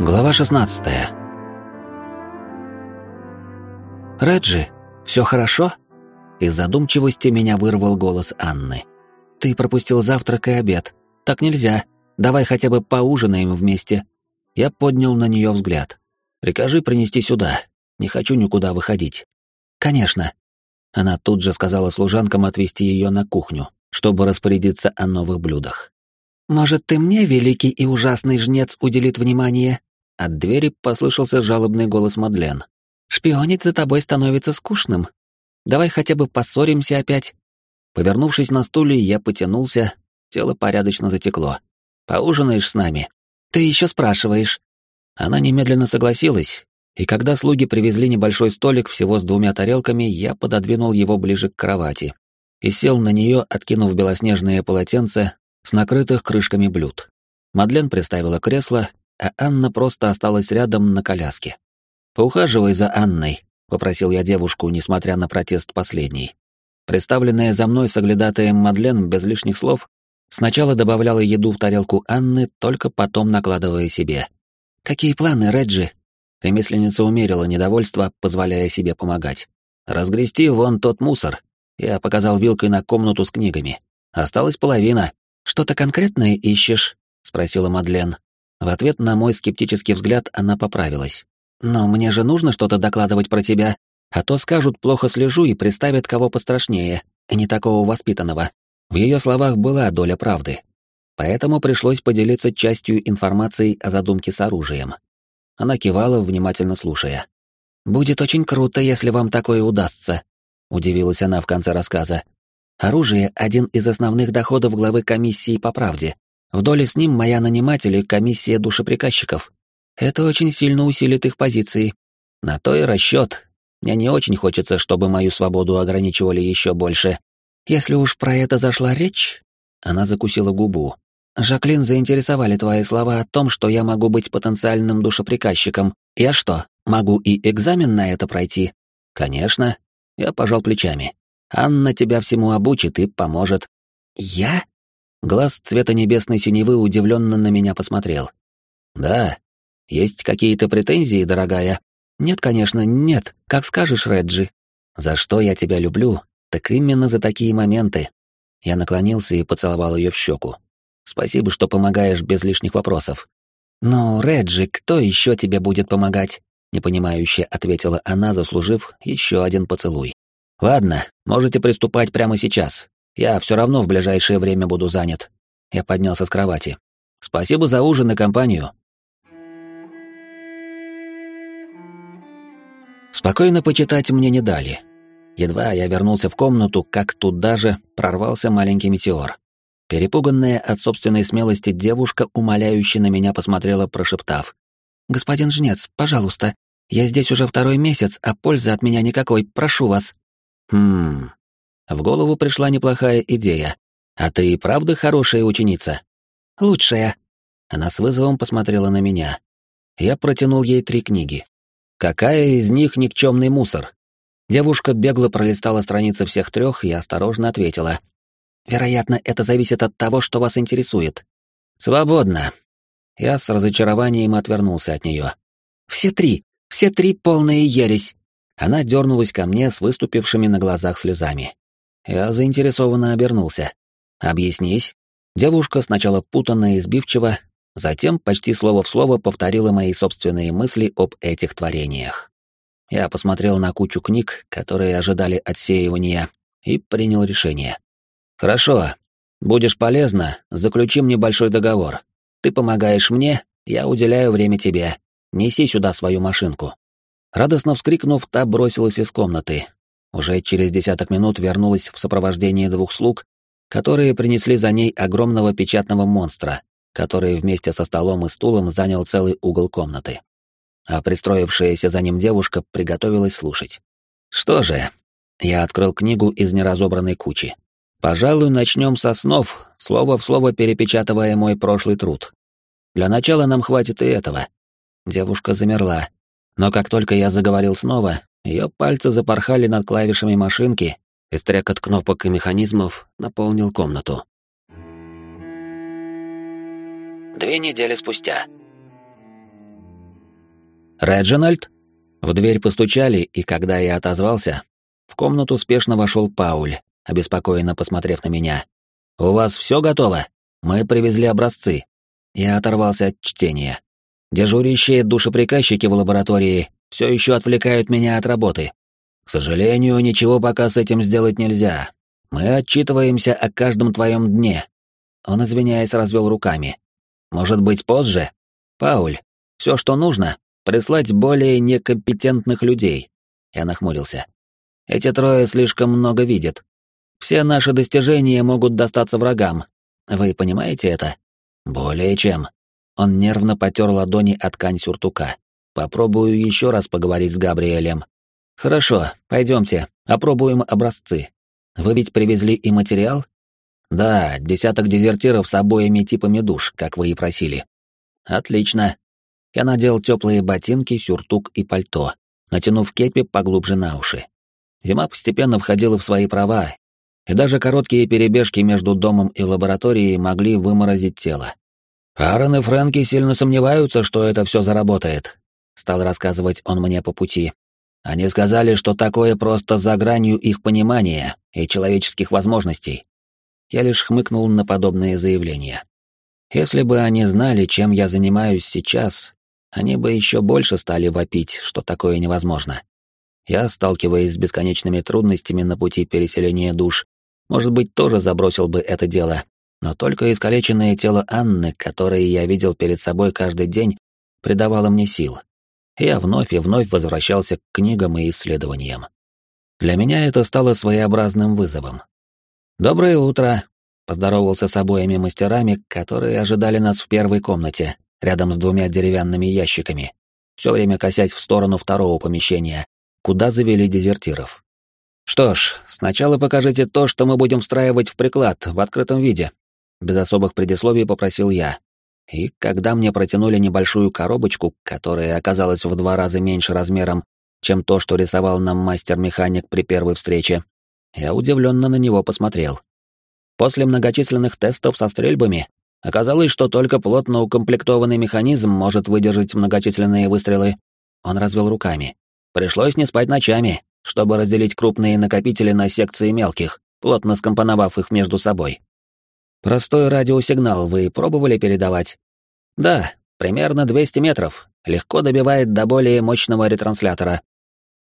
Глава 16 «Реджи, все хорошо?» Из задумчивости меня вырвал голос Анны. «Ты пропустил завтрак и обед. Так нельзя. Давай хотя бы поужинаем вместе». Я поднял на нее взгляд. «Прикажи принести сюда. Не хочу никуда выходить». «Конечно». Она тут же сказала служанкам отвезти ее на кухню, чтобы распорядиться о новых блюдах. «Может, ты мне, великий и ужасный жнец, уделит внимание?» От двери послышался жалобный голос Мадлен. «Шпионить за тобой становится скучным. Давай хотя бы поссоримся опять». Повернувшись на стуле, я потянулся, тело порядочно затекло. «Поужинаешь с нами?» «Ты еще спрашиваешь». Она немедленно согласилась, и когда слуги привезли небольшой столик всего с двумя тарелками, я пододвинул его ближе к кровати и сел на нее, откинув белоснежное полотенце с накрытых крышками блюд. Мадлен приставила кресло, а Анна просто осталась рядом на коляске. «Поухаживай за Анной», — попросил я девушку, несмотря на протест последней. Представленная за мной соглядатаем Мадлен без лишних слов сначала добавляла еду в тарелку Анны, только потом накладывая себе. «Какие планы, Реджи?» Ремесленница умерила недовольство, позволяя себе помогать. «Разгрести вон тот мусор», — я показал вилкой на комнату с книгами. «Осталась половина». «Что-то конкретное ищешь?» — спросила Мадлен. В ответ на мой скептический взгляд она поправилась. «Но мне же нужно что-то докладывать про тебя, а то скажут, плохо слежу и представят кого пострашнее, и не такого воспитанного». В ее словах была доля правды. Поэтому пришлось поделиться частью информации о задумке с оружием. Она кивала, внимательно слушая. «Будет очень круто, если вам такое удастся», — удивилась она в конце рассказа. «Оружие — один из основных доходов главы комиссии по правде, в доле с ним моя наниматель и комиссия душеприказчиков. Это очень сильно усилит их позиции. На то и расчет. Мне не очень хочется, чтобы мою свободу ограничивали еще больше. Если уж про это зашла речь... Она закусила губу. «Жаклин, заинтересовали твои слова о том, что я могу быть потенциальным душеприказчиком. Я что, могу и экзамен на это пройти?» «Конечно». Я пожал плечами. «Анна тебя всему обучит и поможет». «Я?» Глаз цвета небесной синевы удивленно на меня посмотрел. «Да. Есть какие-то претензии, дорогая?» «Нет, конечно, нет. Как скажешь, Реджи. За что я тебя люблю, так именно за такие моменты». Я наклонился и поцеловал ее в щеку. «Спасибо, что помогаешь без лишних вопросов». «Ну, Реджи, кто еще тебе будет помогать?» непонимающе ответила она, заслужив еще один поцелуй. «Ладно, можете приступать прямо сейчас. Я все равно в ближайшее время буду занят. Я поднялся с кровати. Спасибо за ужин и компанию. Спокойно почитать мне не дали. Едва я вернулся в комнату, как туда же прорвался маленький метеор. Перепуганная от собственной смелости девушка умоляюще на меня посмотрела, прошептав. «Господин Жнец, пожалуйста, я здесь уже второй месяц, а пользы от меня никакой, прошу вас». «Хм, в голову пришла неплохая идея. «А ты и правда хорошая ученица?» «Лучшая». Она с вызовом посмотрела на меня. Я протянул ей три книги. «Какая из них никчемный мусор?» Девушка бегло пролистала страницы всех трех и осторожно ответила. «Вероятно, это зависит от того, что вас интересует». «Свободно». Я с разочарованием отвернулся от нее. «Все три, все три полная ересь». Она дернулась ко мне с выступившими на глазах слезами. Я заинтересованно обернулся. «Объяснись». Девушка сначала путанно и сбивчиво, затем почти слово в слово повторила мои собственные мысли об этих творениях. Я посмотрел на кучу книг, которые ожидали отсеивания, и принял решение. «Хорошо. Будешь полезна, заключим небольшой договор. Ты помогаешь мне, я уделяю время тебе. Неси сюда свою машинку». Радостно вскрикнув, та бросилась из комнаты, уже через десяток минут вернулась в сопровождении двух слуг, которые принесли за ней огромного печатного монстра, который вместе со столом и стулом занял целый угол комнаты. А пристроившаяся за ним девушка приготовилась слушать. Что же, я открыл книгу из неразобранной кучи. Пожалуй, начнем со снов, слово в слово перепечатывая мой прошлый труд. Для начала нам хватит и этого. Девушка замерла, но как только я заговорил снова, ее пальцы запорхали над клавишами машинки, и стрекот кнопок и механизмов наполнил комнату. Две недели спустя. «Реджинальд?» В дверь постучали, и когда я отозвался, в комнату спешно вошел Пауль, обеспокоенно посмотрев на меня. «У вас все готово? Мы привезли образцы». Я оторвался от чтения. Дежурящие душеприказчики в лаборатории все еще отвлекают меня от работы. К сожалению, ничего пока с этим сделать нельзя. Мы отчитываемся о каждом твоем дне. Он, извиняясь, развел руками. Может быть, позже? Пауль, все, что нужно, прислать более некомпетентных людей. Я нахмурился. Эти трое слишком много видят. Все наши достижения могут достаться врагам. Вы понимаете это? Более чем. Он нервно потер ладони от ткань сюртука. Попробую еще раз поговорить с Габриэлем. Хорошо, пойдемте, опробуем образцы. Вы ведь привезли и материал? Да, десяток дезертиров с обоими типами душ, как вы и просили. Отлично. Я надел теплые ботинки, сюртук и пальто, натянув кепи поглубже на уши. Зима постепенно входила в свои права, и даже короткие перебежки между домом и лабораторией могли выморозить тело. «Аарон и Фрэнки сильно сомневаются, что это все заработает», — стал рассказывать он мне по пути. «Они сказали, что такое просто за гранью их понимания и человеческих возможностей». Я лишь хмыкнул на подобные заявления. Если бы они знали, чем я занимаюсь сейчас, они бы еще больше стали вопить, что такое невозможно. Я, сталкиваясь с бесконечными трудностями на пути переселения душ, может быть, тоже забросил бы это дело, но только искалеченное тело Анны, которое я видел перед собой каждый день, придавало мне сил. Я вновь и вновь возвращался к книгам и исследованиям. Для меня это стало своеобразным вызовом. «Доброе утро», — поздоровался с обоими мастерами, которые ожидали нас в первой комнате, рядом с двумя деревянными ящиками, все время косясь в сторону второго помещения, куда завели дезертиров. Что ж, сначала покажите то, что мы будем встраивать в приклад в открытом виде. Без особых предисловий попросил я. И когда мне протянули небольшую коробочку, которая оказалась в два раза меньше размером, чем то, что рисовал нам мастер-механик при первой встрече, я удивленно на него посмотрел. После многочисленных тестов со стрельбами оказалось, что только плотно укомплектованный механизм может выдержать многочисленные выстрелы. Он развел руками. Пришлось не спать ночами, чтобы разделить крупные накопители на секции мелких, плотно скомпоновав их между собой. Простой радиосигнал вы пробовали передавать? Да, примерно 200 метров, легко добивает до более мощного ретранслятора.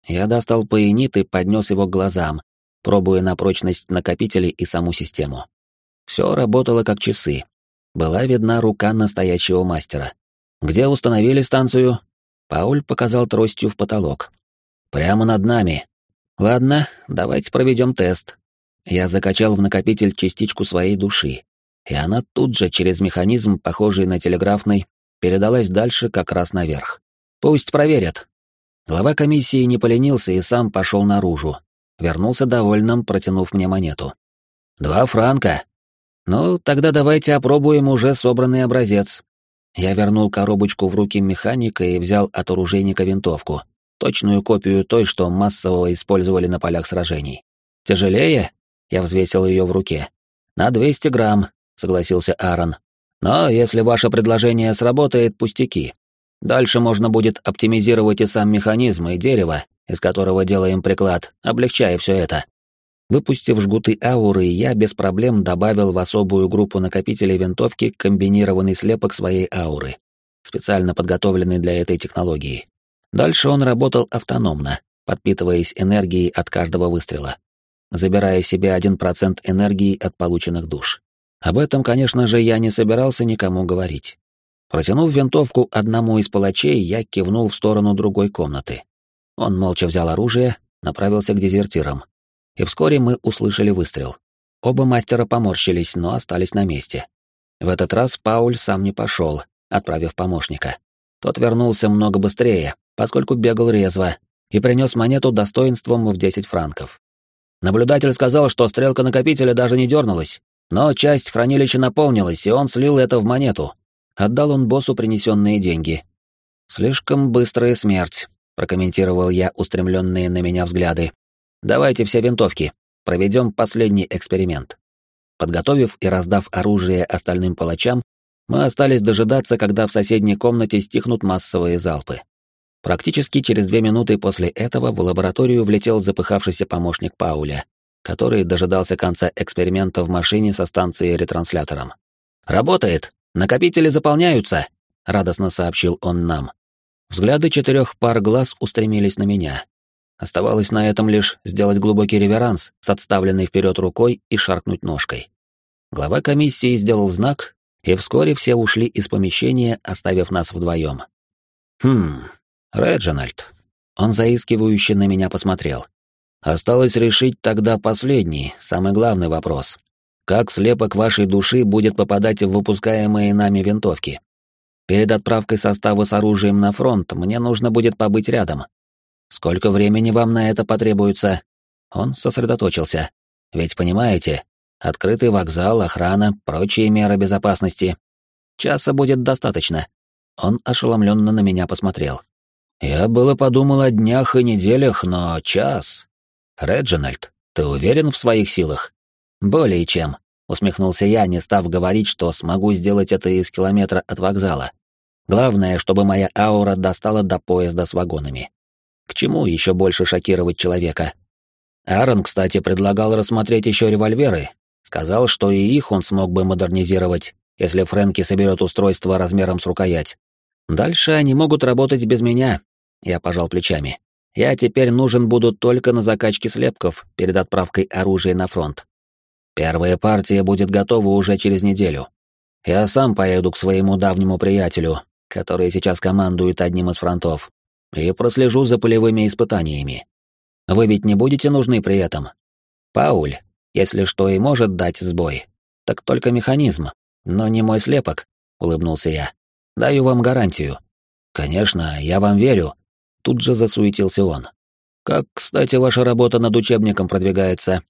Я достал паенит и поднес его к глазам, пробуя на прочность накопителей и саму систему. Все работало как часы. Была видна рука настоящего мастера. Где установили станцию? Пауль показал тростью в потолок. Прямо над нами. Ладно, давайте проведем тест. Я закачал в накопитель частичку своей души, и она тут же через механизм, похожий на телеграфный, передалась дальше как раз наверх. Пусть проверят. Глава комиссии не поленился и сам пошел наружу. Вернулся довольным, протянув мне монету. «Два франка. Ну, тогда давайте опробуем уже собранный образец». Я вернул коробочку в руки механика и взял от оружейника винтовку, точную копию той, что массово использовали на полях сражений. «Тяжелее?» — я взвесил ее в руке. «На 200 грамм», — согласился Аарон. «Но если ваше предложение сработает, пустяки. Дальше можно будет оптимизировать и сам механизм, и дерево, из которого делаем приклад, облегчая все это». Выпустив жгуты ауры, я без проблем добавил в особую группу накопителей винтовки комбинированный слепок своей ауры, специально подготовленный для этой технологии. Дальше он работал автономно, подпитываясь энергией от каждого выстрела, забирая себе 1% энергии от полученных душ. Об этом, конечно же, я не собирался никому говорить. Протянув винтовку одному из палачей, я кивнул в сторону другой комнаты. Он молча взял оружие, направился к дезертирам. И вскоре мы услышали выстрел. Оба мастера поморщились, но остались на месте. В этот раз Пауль сам не пошел, отправив помощника. Тот вернулся много быстрее, поскольку бегал резво, и принес монету достоинством в 10 франков. Наблюдатель сказал, что стрелка накопителя даже не дернулась, но часть хранилища наполнилась, и он слил это в монету. Отдал он боссу принесенные деньги. «Слишком быстрая смерть», — прокомментировал я устремленные на меня взгляды. «Давайте все винтовки. Проведем последний эксперимент». Подготовив и раздав оружие остальным палачам, мы остались дожидаться, когда в соседней комнате стихнут массовые залпы. Практически через две минуты после этого в лабораторию влетел запыхавшийся помощник Пауля, который дожидался конца эксперимента в машине со станцией ретранслятором. «Работает! Накопители заполняются!» — радостно сообщил он нам. Взгляды четырех пар глаз устремились на меня. Оставалось на этом лишь сделать глубокий реверанс с отставленной вперед рукой и шаркнуть ножкой. Глава комиссии сделал знак, и вскоре все ушли из помещения, оставив нас вдвоем. «Хм, Реджинальд». Он заискивающе на меня посмотрел. Осталось решить тогда последний, самый главный вопрос. Как слепок вашей души будет попадать в выпускаемые нами винтовки? Перед отправкой состава с оружием на фронт мне нужно будет побыть рядом. Сколько времени вам на это потребуется? Он сосредоточился. Ведь понимаете, открытый вокзал, охрана, прочие меры безопасности. Часа будет достаточно. Он ошеломленно на меня посмотрел. Я было подумал о днях и неделях, но час. Реджинальд, ты уверен в своих силах? Более чем, усмехнулся я, не став говорить, что смогу сделать это из километра от вокзала. Главное, чтобы моя аура достала до поезда с вагонами. К чему еще больше шокировать человека? Аарон, кстати, предлагал рассмотреть еще револьверы. Сказал, что и их он смог бы модернизировать, если Фрэнки соберет устройство размером с рукоять. Дальше они могут работать без меня. Я пожал плечами. Я теперь нужен буду только на закачке слепков перед отправкой оружия на фронт. Первая партия будет готова уже через неделю. Я сам поеду к своему давнему приятелю, который сейчас командует одним из фронтов, и прослежу за полевыми испытаниями. Вы ведь не будете нужны при этом. Пауль, если что и может дать сбой, так только механизм, но не мой слепок, улыбнулся я. Даю вам гарантию. Конечно, я вам верю. Тут же засуетился он. Как, кстати, ваша работа над учебником продвигается?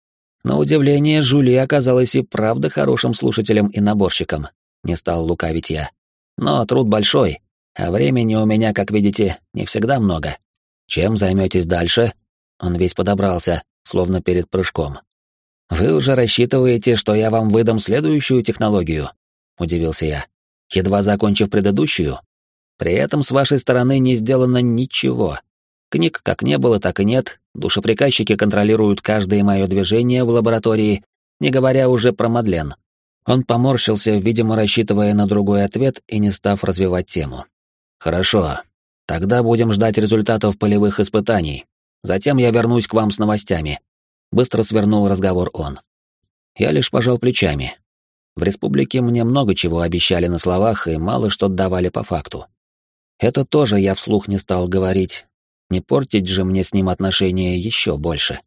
На удивление, Жули оказалась и правда хорошим слушателем и наборщиком. Не стал лукавить я. Но труд большой, а времени у меня, как видите, не всегда много. Чем займетесь дальше? Он весь подобрался, словно перед прыжком. Вы уже рассчитываете, что я вам выдам следующую технологию? Удивился я едва закончив предыдущую. При этом с вашей стороны не сделано ничего. Книг как не было, так и нет, душеприказчики контролируют каждое мое движение в лаборатории, не говоря уже про Мадлен. Он поморщился, видимо, рассчитывая на другой ответ и не став развивать тему. «Хорошо. Тогда будем ждать результатов полевых испытаний. Затем я вернусь к вам с новостями». Быстро свернул разговор он. Я лишь пожал плечами, в республике мне много чего обещали на словах и мало что давали по факту. Это тоже я вслух не стал говорить. Не портить же мне с ним отношения еще больше.